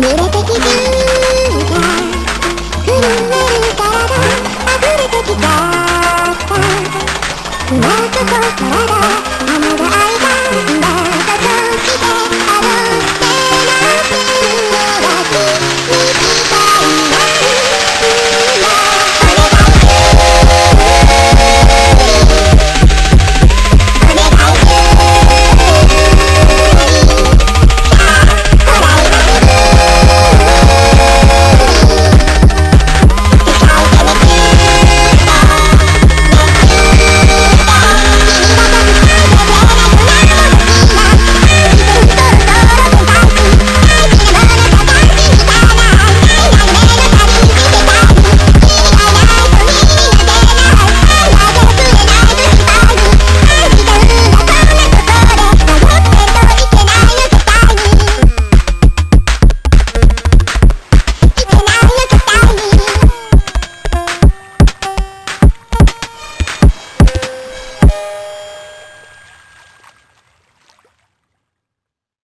濡れてきた